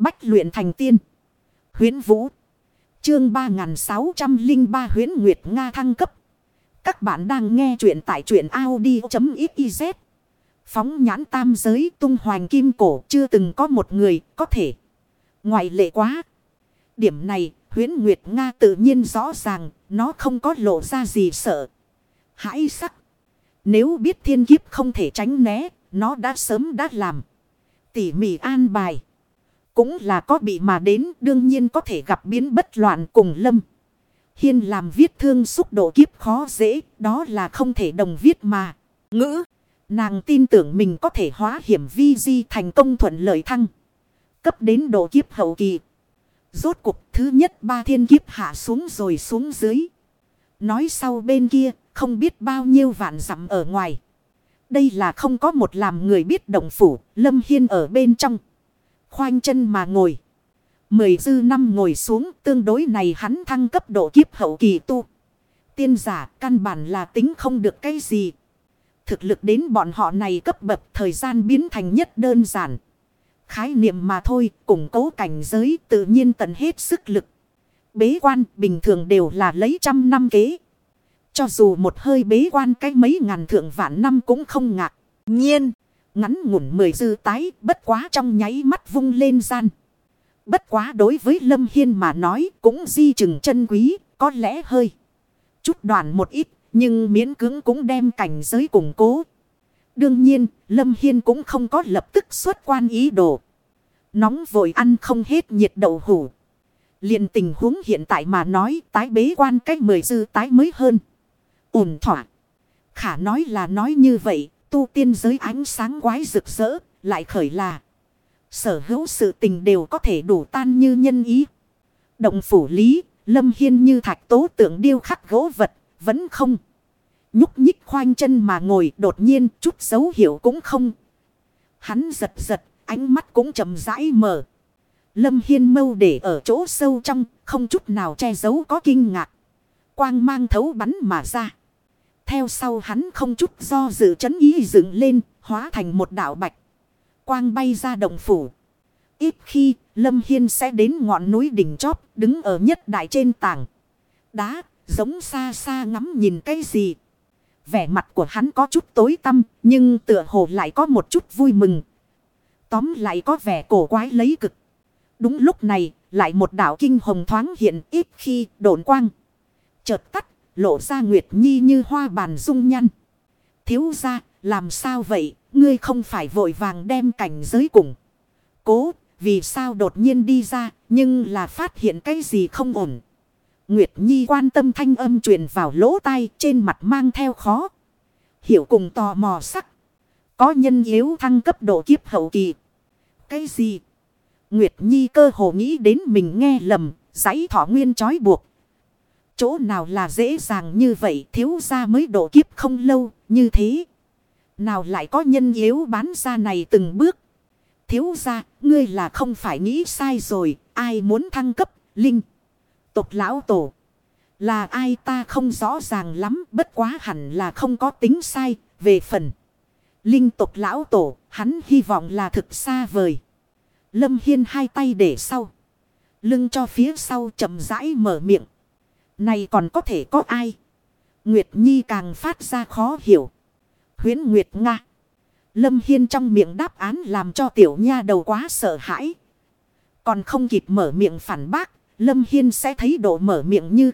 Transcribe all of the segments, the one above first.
Bách luyện thành tiên. Huyến Vũ. Chương 3603 Huyến Nguyệt Nga thăng cấp. Các bạn đang nghe truyện tại truyện Audi.xyz. Phóng nhãn tam giới tung hoành kim cổ chưa từng có một người có thể. Ngoại lệ quá. Điểm này, huyến Nguyệt Nga tự nhiên rõ ràng, nó không có lộ ra gì sợ. Hãi sắc. Nếu biết thiên kiếp không thể tránh né, nó đã sớm đã làm. Tỉ mỉ an bài. Cũng là có bị mà đến đương nhiên có thể gặp biến bất loạn cùng lâm. Hiên làm viết thương xúc độ kiếp khó dễ, đó là không thể đồng viết mà. Ngữ, nàng tin tưởng mình có thể hóa hiểm vi di thành công thuận lợi thăng. Cấp đến độ kiếp hậu kỳ. Rốt cuộc thứ nhất ba thiên kiếp hạ xuống rồi xuống dưới. Nói sau bên kia, không biết bao nhiêu vạn dặm ở ngoài. Đây là không có một làm người biết động phủ, Lâm Hiên ở bên trong. Khoanh chân mà ngồi. Mười dư năm ngồi xuống tương đối này hắn thăng cấp độ kiếp hậu kỳ tu. Tiên giả căn bản là tính không được cái gì. Thực lực đến bọn họ này cấp bậc thời gian biến thành nhất đơn giản. Khái niệm mà thôi, củng cố cảnh giới tự nhiên tận hết sức lực. Bế quan bình thường đều là lấy trăm năm kế. Cho dù một hơi bế quan cái mấy ngàn thượng vạn năm cũng không ngạc. Nhiên, ngắn ngủn mười dư tái bất quá trong nháy mắt vung lên gian. Bất quá đối với Lâm Hiên mà nói cũng di chừng chân quý, có lẽ hơi. Chút đoạn một ít, nhưng miễn cưỡng cũng đem cảnh giới củng cố. Đương nhiên, Lâm Hiên cũng không có lập tức xuất quan ý đồ. Nóng vội ăn không hết nhiệt đậu hủ. liền tình huống hiện tại mà nói tái bế quan cách mười dư tái mới hơn. ổn thỏa. Khả nói là nói như vậy, tu tiên giới ánh sáng quái rực rỡ, lại khởi là. Sở hữu sự tình đều có thể đủ tan như nhân ý. Động phủ lý, lâm hiên như thạch tố tượng điêu khắc gỗ vật, vẫn không. Nhúc nhích khoanh chân mà ngồi đột nhiên chút dấu hiệu cũng không. Hắn giật giật, ánh mắt cũng chầm rãi mở. Lâm Hiên mâu để ở chỗ sâu trong, không chút nào che giấu có kinh ngạc. Quang mang thấu bắn mà ra. Theo sau hắn không chút do dự chấn ý dựng lên, hóa thành một đạo bạch. Quang bay ra đồng phủ. Ít khi, Lâm Hiên sẽ đến ngọn núi đỉnh chóp, đứng ở nhất đại trên tảng. Đá, giống xa xa ngắm nhìn cái gì. Vẻ mặt của hắn có chút tối tăm, nhưng tựa hồ lại có một chút vui mừng. Tóm lại có vẻ cổ quái lấy cực. Đúng lúc này, lại một đảo kinh hồng thoáng hiện ít khi độn quang. Chợt tắt, lộ ra Nguyệt Nhi như hoa bàn dung nhăn. Thiếu ra, làm sao vậy, ngươi không phải vội vàng đem cảnh giới cùng. Cố, vì sao đột nhiên đi ra, nhưng là phát hiện cái gì không ổn. Nguyệt Nhi quan tâm thanh âm truyền vào lỗ tai trên mặt mang theo khó. Hiểu cùng tò mò sắc. Có nhân yếu thăng cấp độ kiếp hậu kỳ. Cái gì? Nguyệt Nhi cơ hồ nghĩ đến mình nghe lầm, giấy thỏ nguyên trói buộc. Chỗ nào là dễ dàng như vậy thiếu ra mới độ kiếp không lâu, như thế. Nào lại có nhân yếu bán ra này từng bước. Thiếu ra, ngươi là không phải nghĩ sai rồi, ai muốn thăng cấp, linh. Tục lão tổ. Là ai ta không rõ ràng lắm, bất quá hẳn là không có tính sai, về phần. Linh tục lão tổ, hắn hy vọng là thực xa vời. Lâm Hiên hai tay để sau. Lưng cho phía sau chậm rãi mở miệng. Này còn có thể có ai? Nguyệt Nhi càng phát ra khó hiểu. Huyến Nguyệt Nga. Lâm Hiên trong miệng đáp án làm cho tiểu nha đầu quá sợ hãi. Còn không kịp mở miệng phản bác, Lâm Hiên sẽ thấy độ mở miệng như.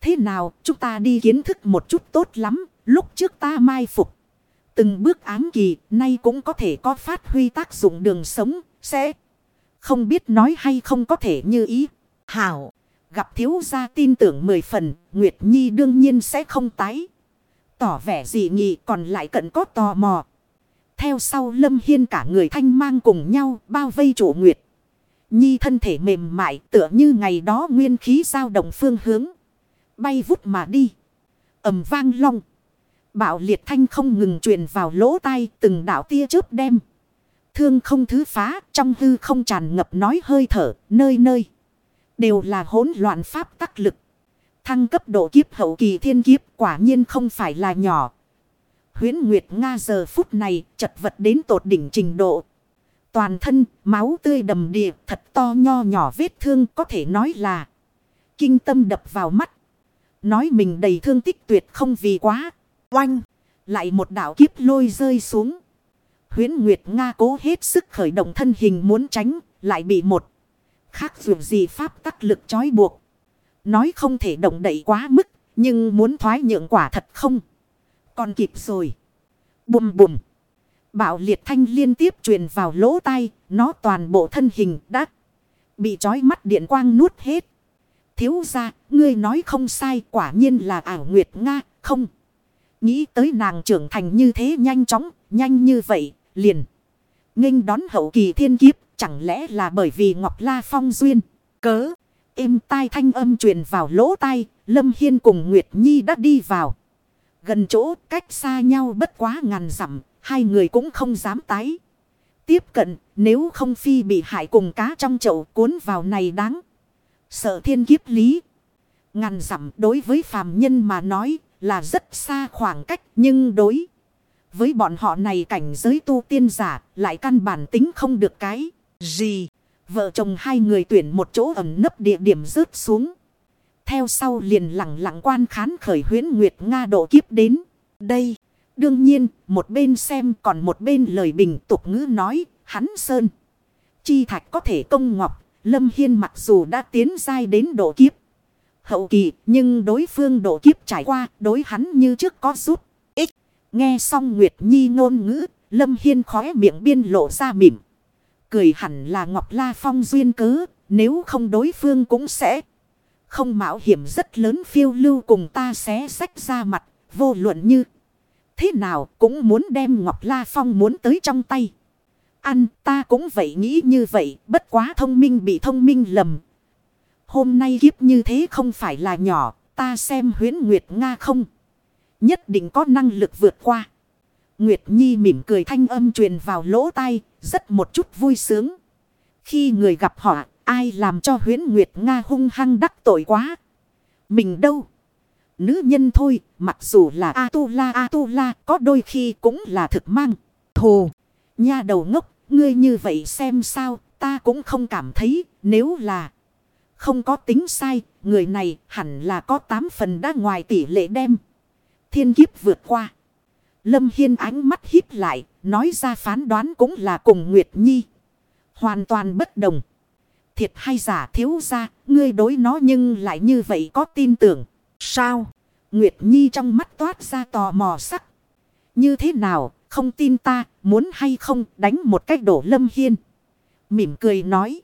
Thế nào, chúng ta đi kiến thức một chút tốt lắm, lúc trước ta mai phục. Từng bước ám kỳ, nay cũng có thể có phát huy tác dụng đường sống, sẽ không biết nói hay không có thể như ý. Hảo, gặp thiếu gia tin tưởng mười phần, Nguyệt Nhi đương nhiên sẽ không tái. Tỏ vẻ gì nghị còn lại cận có tò mò. Theo sau Lâm Hiên cả người thanh mang cùng nhau bao vây chủ Nguyệt. Nhi thân thể mềm mại tựa như ngày đó nguyên khí sao động phương hướng. Bay vút mà đi. ầm vang long. Bạo liệt thanh không ngừng truyền vào lỗ tai từng đảo tia chớp đem. Thương không thứ phá trong hư không tràn ngập nói hơi thở nơi nơi. Đều là hỗn loạn pháp tắc lực. Thăng cấp độ kiếp hậu kỳ thiên kiếp quả nhiên không phải là nhỏ. Huyến Nguyệt Nga giờ phút này chật vật đến tột đỉnh trình độ. Toàn thân, máu tươi đầm đìa, thật to nho nhỏ vết thương có thể nói là kinh tâm đập vào mắt. Nói mình đầy thương tích tuyệt không vì quá. Oanh! Lại một đạo kiếp lôi rơi xuống. Huyến Nguyệt Nga cố hết sức khởi động thân hình muốn tránh, lại bị một. Khác dù gì pháp tắc lực trói buộc. Nói không thể động đậy quá mức, nhưng muốn thoái nhượng quả thật không. Còn kịp rồi. Bùm bùm. Bạo liệt thanh liên tiếp truyền vào lỗ tai, nó toàn bộ thân hình đã bị trói mắt điện quang nuốt hết. Thiếu ra, ngươi nói không sai, quả nhiên là ảo nguyệt Nga, không. Nghĩ tới nàng trưởng thành như thế nhanh chóng, nhanh như vậy, liền. nghênh đón hậu kỳ thiên kiếp, chẳng lẽ là bởi vì Ngọc La Phong duyên, cớ. Êm tai thanh âm truyền vào lỗ tai, Lâm Hiên cùng Nguyệt Nhi đã đi vào. Gần chỗ cách xa nhau bất quá ngàn dặm hai người cũng không dám tái. Tiếp cận, nếu không phi bị hại cùng cá trong chậu cuốn vào này đáng. Sợ thiên kiếp lý. Ngàn dặm đối với phàm nhân mà nói là rất xa khoảng cách nhưng đối. Với bọn họ này cảnh giới tu tiên giả lại căn bản tính không được cái gì. Vợ chồng hai người tuyển một chỗ ẩn nấp địa điểm rớt xuống. Theo sau liền lặng lặng quan khán khởi huyến Nguyệt Nga độ kiếp đến. Đây, đương nhiên, một bên xem còn một bên lời bình tục ngữ nói, hắn sơn. Chi thạch có thể công ngọc, Lâm Hiên mặc dù đã tiến dai đến độ kiếp. Hậu kỳ, nhưng đối phương độ kiếp trải qua, đối hắn như trước có rút. Ích, nghe xong Nguyệt Nhi ngôn ngữ, Lâm Hiên khóe miệng biên lộ ra mỉm. Cười hẳn là Ngọc La Phong duyên cớ, nếu không đối phương cũng sẽ không mạo hiểm rất lớn phiêu lưu cùng ta xé sách ra mặt, vô luận như. Thế nào cũng muốn đem Ngọc La Phong muốn tới trong tay. Ăn ta cũng vậy nghĩ như vậy, bất quá thông minh bị thông minh lầm. Hôm nay kiếp như thế không phải là nhỏ, ta xem huyến Nguyệt Nga không. Nhất định có năng lực vượt qua. Nguyệt Nhi mỉm cười thanh âm truyền vào lỗ tai, rất một chút vui sướng. Khi người gặp họ, ai làm cho huyến Nguyệt Nga hung hăng đắc tội quá. Mình đâu? Nữ nhân thôi, mặc dù là A-tu-la A-tu-la, có đôi khi cũng là thực mang. Thù, nha đầu ngốc, ngươi như vậy xem sao, ta cũng không cảm thấy, nếu là không có tính sai, người này hẳn là có 8 phần đã ngoài tỷ lệ đem. Thiên kiếp vượt qua. Lâm Hiên ánh mắt híp lại, nói ra phán đoán cũng là cùng Nguyệt Nhi. Hoàn toàn bất đồng. Thiệt hay giả thiếu ra, ngươi đối nó nhưng lại như vậy có tin tưởng. Sao? Nguyệt Nhi trong mắt toát ra tò mò sắc. Như thế nào, không tin ta, muốn hay không đánh một cách đổ Lâm Hiên. Mỉm cười nói.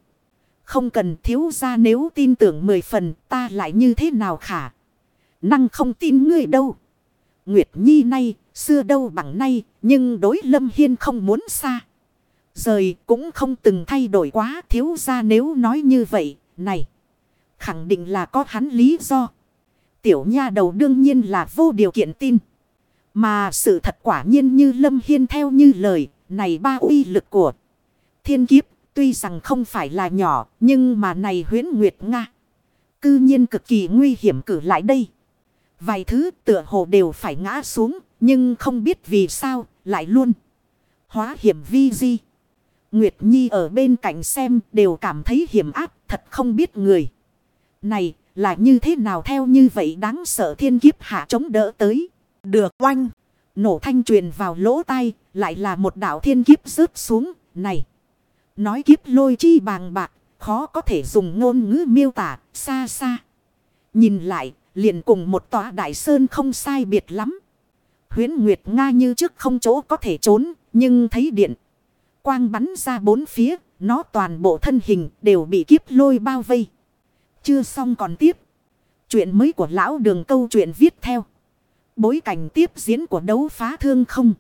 Không cần thiếu ra nếu tin tưởng mười phần ta lại như thế nào khả. Năng không tin ngươi đâu. Nguyệt Nhi nay, xưa đâu bằng nay, nhưng đối Lâm Hiên không muốn xa. Rời cũng không từng thay đổi quá thiếu ra nếu nói như vậy, này. Khẳng định là có hắn lý do. Tiểu nha đầu đương nhiên là vô điều kiện tin. Mà sự thật quả nhiên như Lâm Hiên theo như lời, này ba uy lực của thiên kiếp, tuy rằng không phải là nhỏ, nhưng mà này huyến nguyệt Nga. Cư nhiên cực kỳ nguy hiểm cử lại đây. Vài thứ tựa hồ đều phải ngã xuống, nhưng không biết vì sao, lại luôn. Hóa hiểm vi di. Nguyệt Nhi ở bên cạnh xem đều cảm thấy hiểm áp, thật không biết người. Này, là như thế nào theo như vậy đáng sợ thiên kiếp hạ chống đỡ tới. Được oanh. Nổ thanh truyền vào lỗ tai. Lại là một đạo thiên kiếp rớt xuống. Này. Nói kiếp lôi chi bàng bạc. Khó có thể dùng ngôn ngữ miêu tả. Xa xa. Nhìn lại. Liền cùng một tòa đại sơn không sai biệt lắm. Huyến Nguyệt Nga như trước không chỗ có thể trốn. Nhưng thấy điện. Quang bắn ra bốn phía. Nó toàn bộ thân hình đều bị kiếp lôi bao vây. Chưa xong còn tiếp. Chuyện mới của lão đường câu chuyện viết theo. Bối cảnh tiếp diễn của đấu phá thương không.